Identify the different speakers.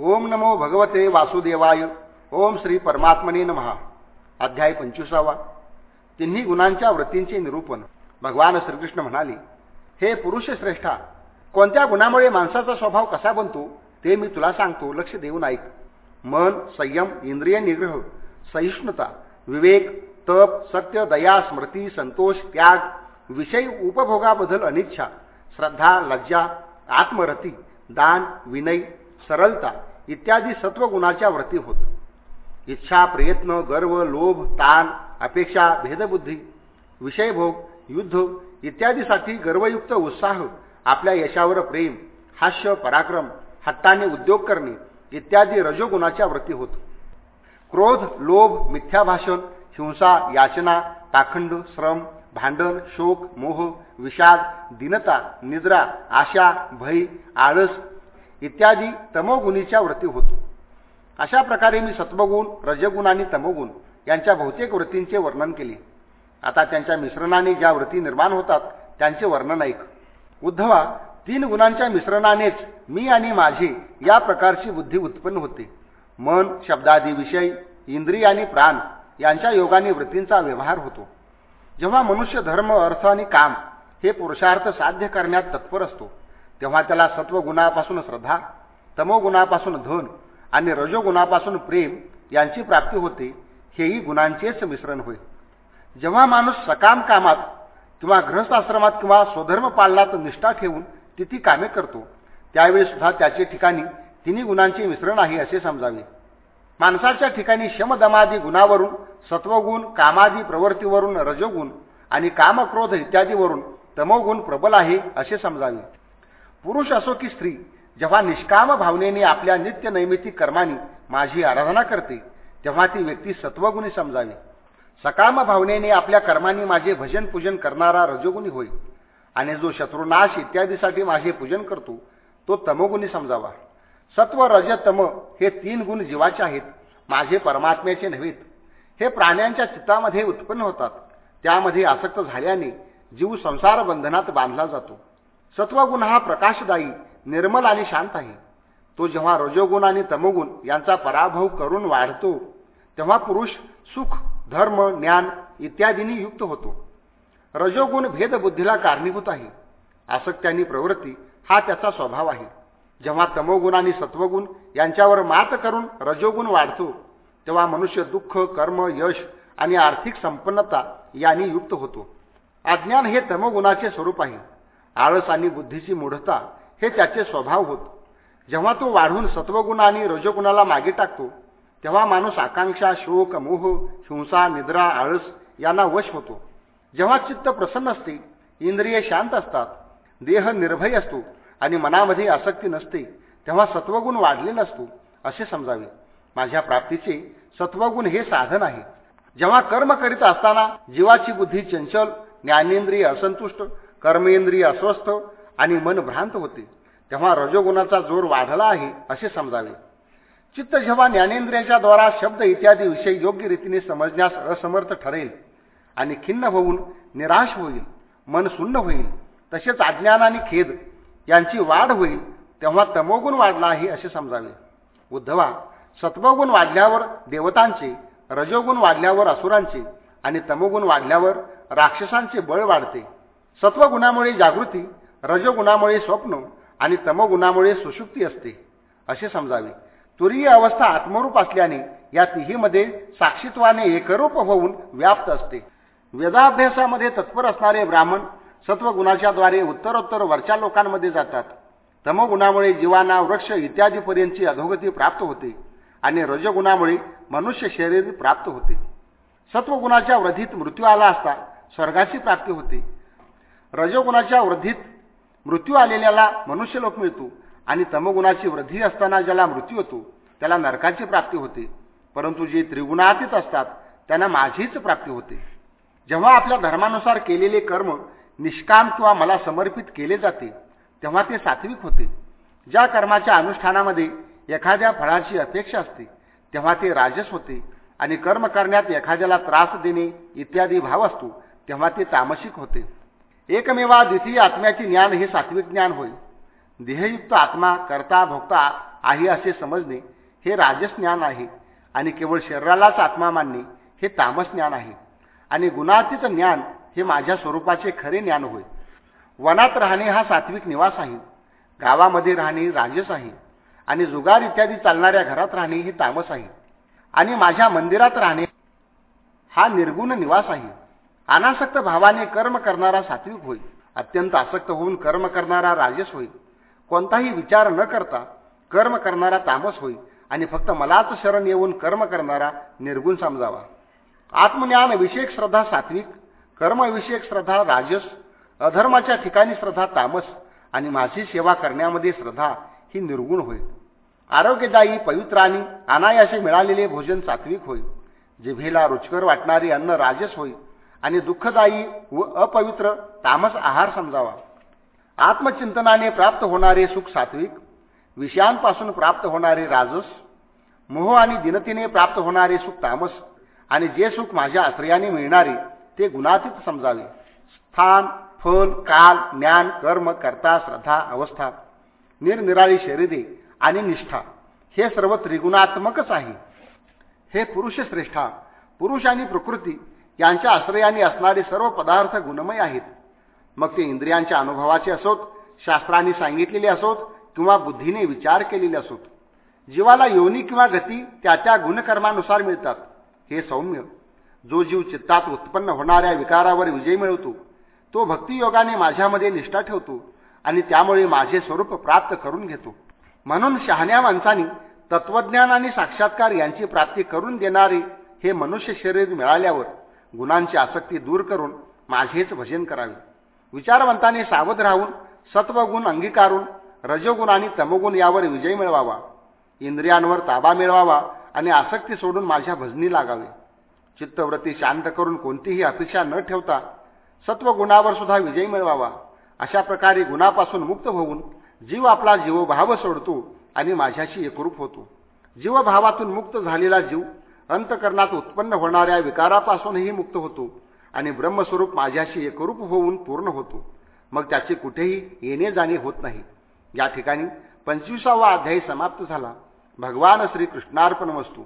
Speaker 1: ओम नमो भगवते वासुदेवाय. ओम श्री परमात्मने नमहा अध्याय पंचवीसावा. तिन्ही गुणांच्या वृत्तींचे निरूपण. भगवान श्रीकृष्ण म्हणाले हे पुरुष श्रेष्ठा कोणत्या गुणामुळे माणसाचा स्वभाव कसा बनतो ते मी तुला सांगतो. लक्ष देऊन ऐक. मन संयम इंद्रिय निग्रह सहिष्णुता विवेक तप सत्य दया स्मृती संतोष त्याग विषय उपभोगाबद्दल अनिच्छा श्रद्धा लज्जा आत्मरती दान विनय सरलता इत्यादी सत्वगुणाच्या व्रती होत. इच्छा प्रयत्न गर्व लोभ ताण अपेक्षा भेदबुद्धी विषयभोग युद्ध इत्यादीसाठी गर्वयुक्त उत्साह आपल्या यशावर प्रेम हास्य पराक्रम हट्टाने उद्योग करणे इत्यादी रजोगुणाच्या व्रती होत. क्रोध लोभ मिथ्या भाषण हिंसा याचना पाखंड श्रम भांडण शोक मोह विषाद दीनता निद्रा आशा भय आळस इत्यादी तमोगुणीच्या वृत्ती होतो. अशा प्रकारे मी सत्वगुण रजगुण आणि तमोगुण यांच्या बहुतेक वृत्तींचे वर्णन केले. आता त्यांच्या मिश्रणाने ज्या वृत्ती निर्माण होतात त्यांचे वर्णन ऐक. उद्धवा तीन गुणांच्या मिश्रणानेच मी आणि माझे या प्रकारची बुद्धी उत्पन्न होते. मन शब्दादी विषय इंद्रिय आणि प्राण यांच्या योगाने वृत्तींचा व्यवहार होतो. जेव्हा मनुष्य धर्म अर्थ आणि काम हे पुरुषार्थ साध्य करण्यात तत्पर असतो तेव्हा त्याला सत्वगुणापासून श्रद्धा तमोगुणापासून धन आणि रजोगुणापासून प्रेम यांची प्राप्ती होते हेही गुणांचेच मिश्रण होय. जेव्हा माणूस सकाम कामात किंवा गृहस्थाश्रमात किंवा स्वधर्म पालनात निष्ठा ठेवून तिथी कामे करतो त्यावेळी सुद्धा त्याचे ठिकाणी तिन्ही गुणांचे मिश्रण आहे असे समजावे. माणसाच्या ठिकाणी शमदमादी गुणावरून सत्वगुण कामादी प्रवृत्तीवरून रजोगुण आणि कामक्रोध इत्यादीवरून तमोगुण प्रबल आहे असे समजावे. पुरुष असो की स्त्री जेव्हा निष्काम भावनेने आपल्या नित्य नैमितिक कर्माने माझी आराधना करते तेव्हा ती व्यक्ती सत्वगुणी समजावी. सकाम भावनेने आपल्या कर्माने माझे भजन पूजन करणारा रजोगुणी होईल. आणि जो शत्रुनाश इत्यादीसाठी माझे पूजन करतो तो तमोगुणी समजावा. सत्व रज तम हे तीन गुण जीवाचे आहेत माझे परमात्म्याचे नव्हेत. हे प्राण्यांच्या चित्तामध्ये उत्पन्न होतात. त्यामध्ये आसक्त झाल्याने जीव संसार बंधनात बांधला जातो. सत्वगुण हा प्रकाशदायी निर्मल आणि शांत आहे. तो जेव्हा रजोगुण आणि तमोगुण यांचा पराभव करून वाढतो तेव्हा पुरुष सुख धर्म ज्ञान इत्यादींनी युक्त होतो. रजोगुण भेदबुद्धीला कारणीभूत आहे. आसक्त्यांनी प्रवृत्ती हा त्याचा स्वभाव आहे. जेव्हा तमोगुण आणि सत्वगुण यांच्यावर मात करून रजोगुण वाढतो तेव्हा मनुष्य दुःख कर्म यश आणि आर्थिक संपन्नता यांनी युक्त होतो. अज्ञान हे तमोगुणाचे स्वरूप आहे. आळस आणि बुद्धीची मूढता हे त्याचे स्वभाव होत. जेव्हा तो वाढून सत्वगुण आणि रजोगुणाला मागे टाकतो तेव्हा माणूस आकांक्षा शोक मोह हिंसा निद्रा आळस यांना वश होतो. जेव्हा चित्त प्रसन्न असते इंद्रिय शांत असतात देह निर्भय असतो आणि मनामध्ये आसक्ती नसते तेव्हा सत्वगुण वाढले नसतो असे समजावे. माझ्या प्राप्तीचे सत्वगुण हे साधन आहे. जेव्हा कर्म करीत असताना जीवाची बुद्धी चंचल ज्ञानेंद्रिय असंतुष्ट कर्मेंद्रिय अस्वस्थ आणि मन भ्रांत होते तेव्हा रजोगुणाचा जोर वाढला आहे असे समजावे. चित्त जेव्हा ज्ञानेंद्रियाच्या द्वारा शब्द इत्यादी विषय योग्य रीतीने समजण्यास असमर्थ ठरेल आणि खिन्न होऊन निराश होईल मन सुन्न होईल तसेच अज्ञान आणि खेद यांची वाढ होईल तेव्हा तमोगुण वाढला आहे असे समजावे. उद्धवा सत्वगुण वाढल्यावर देवतांचे रजोगुण वाढल्यावर असुरांचे आणि तमोगुण वाढल्यावर राक्षसांचे बळ वाढते. सत्वगुणामुळे जागृती रजोगुणामुळे स्वप्न आणि तमोगुणामुळे सुशुक्ती असते असे समजावे. तुरीय अवस्था आत्मरूप असल्याने या तिहीमध्ये साक्षीत्वाने एकरूप होऊन व्याप्त असते. वेदाभ्यासामध्ये तत्पर असणारे ब्राह्मण सत्वगुणाच्याद्वारे उत्तरोत्तर वरच्या लोकांमध्ये जातात. तमोगुणामुळे जीवाना वृक्ष इत्यादीपर्यंतची अधोगती प्राप्त होते आणि रजगुणामुळे मनुष्य शरीर प्राप्त होते. सत्वगुणाच्या वृद्धीत मृत्यू आला असता स्वर्गाची प्राप्ती होते. रजोगुणाच्या वृद्धीत मृत्यू आलेल्याला मनुष्यलोक मिळतो आणि तमगुणाची वृद्धी असताना ज्याला मृत्यू होतो त्याला नरकाची प्राप्ती होते. परंतु जे त्रिगुणातीत असतात त्यांना माझीच प्राप्ती होते. जेव्हा आपल्या धर्मानुसार केलेले कर्म निष्काम किंवा मला समर्पित केले जाते तेव्हा ते सात्विक होते. ज्या कर्माच्या अनुष्ठानामध्ये एखाद्या फळाची अपेक्षा असते तेव्हा ते राजस होते आणि कर्म करण्यात एखाद्याला त्रास देणे इत्यादी भाव असतो तेव्हा ते तामसिक होते. एकमेवा द्वितीय आत्म्याचे ज्ञान हे सात्विक ज्ञान होय. देहयुक्त आत्मा करता भोगता आहे असे समजणे हे राजस ज्ञान आहे आणि केवळ शरीरालाच आत्मा मानणे हे तामस ज्ञान आहे. आणि गुणातीत ज्ञान हे माझ्या स्वरूपाचे खरे ज्ञान होय. वनात राहणे हा सात्विक निवास आहे. गावामध्ये राहणे राजस आहे. आणि जुगार इत्यादी चालणाऱ्या घरात राहणे हे तामस आहे. आणि माझ्या मंदिरात राहणे हा निर्गुण निवास आहे. अनासक्त भावाने कर्म करणारा सात्विक होईल. अत्यंत आसक्त होऊन कर्म करणारा राजस होईल. कोणताही विचार न करता कर्म करणारा तामस होईल आणि फक्त मलाच शरण येऊन कर्म करणारा निर्गुण समजावा. आत्मज्ञान विषयक श्रद्धा सात्विक कर्मविषयक श्रद्धा राजस अधर्माच्या ठिकाणी श्रद्धा तामस आणि माझी सेवा करण्यामध्ये श्रद्धा ही निर्गुण होईल. आरोग्यदायी पवित्र आणि अनायासे मिळालेले भोजन सात्विक होईल. जिभेला रुचकर वाटणारी अन्न राजस होईल. आणि दुःखदायी व अपवित्र तामस आहार समजावा. आत्मचिंतनाने प्राप्त होणारे सुख सात्विक विषयांपासून प्राप्त होणारे राजस मोह आणि दिनतीने प्राप्त होणारे सुख तामस आणि जे सुख माझ्या आश्रयाने मिळणारे ते गुणातीत समजावे. स्थान फल काल ज्ञान कर्म कर्ता श्रद्धा अवस्था निरनिराळी शरीरे आणि निष्ठा हे सर्व त्रिगुणात्मकच आहे. हे पुरुष श्रेष्ठा पुरुष आणि प्रकृती यांच्या आश्रयाने असणारे सर्व पदार्थ गुणमय आहेत. मग ते इंद्रियांच्या अनुभवाचे असोत शास्त्रांनी सांगितलेले असोत किंवा बुद्धीने विचार केलेले असोत. जीवाला योनी किंवा गती त्या त्या गुणकर्मानुसार मिळतात. हे सौम्य. जो जीव चित्तात उत्पन्न होणाऱ्या विकारावर विजय मिळवतो तो भक्तियोगाने माझ्यामध्ये निष्ठा ठेवतो आणि त्यामुळे माझे स्वरूप प्राप्त करून घेतो. म्हणून शहाण्या माणसाने तत्वज्ञान आणि साक्षात्कार यांची प्राप्ती करून देणारे हे मनुष्य शरीर मिळाल्यावर गुणांची आसक्ती दूर करून माझेच भजन करावे. विचारवंताने सावध राहून सत्वगुण अंगीकारून रजोगुण आणि तमोगुण यावर विजय मिळवावा. इंद्रियांवर ताबा मिळवावा आणि आसक्ती सोडून माझ्या भजनी लागावे. चित्तवृत्ती शांत करून कोणतीही अपेक्षा न ठेवता सत्वगुणावर सुद्धा विजय मिळवावा. अशा प्रकारे गुणापासून मुक्त होऊन जीव आपला जीवभाव सोडतो आणि माझ्याशी एकरूप होतो. जीवभावातून मुक्त झालेला जीव अंतकरणात उत्पन्न होणाऱ्या विकारापासूनही मुक्त होतो आणि ब्रह्मस्वरूप माझ्याशी एकरूप होऊन पूर्ण होतो. मग त्याचे कुठेही येणे जाणे होत नाही. या ठिकाणी पंचवीसावा अध्यायी समाप्त झाला. भगवान श्रीकृष्णार्पण वस्तू